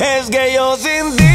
es que yo sin ti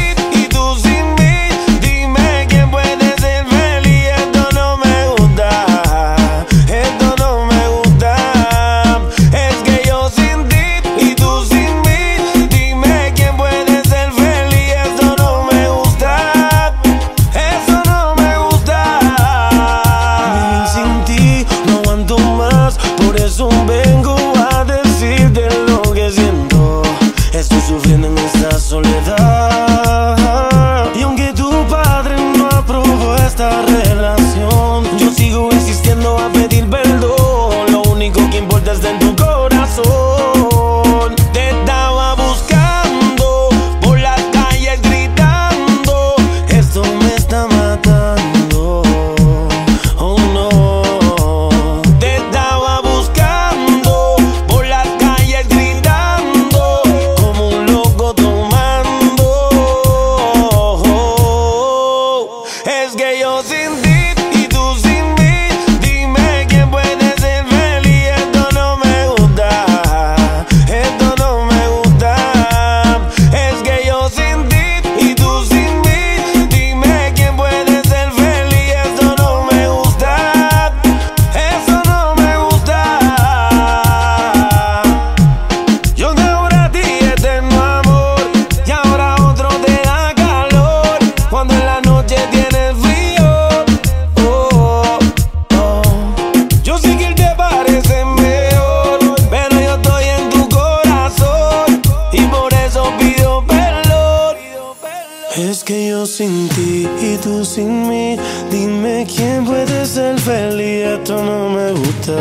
sin ti y tú sin mí. Dime quién puede ser feliz, esto no me gusta.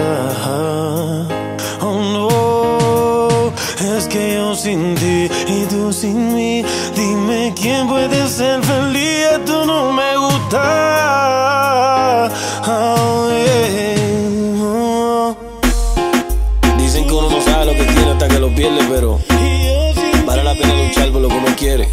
Oh no, es que yo sin ti y tú sin mí. Dime quién puede ser feliz, esto no me gusta. Oh, Dicen que uno no sabe lo que quiere hasta que lo pierde, pero vale la pena luchar por lo que uno quiere.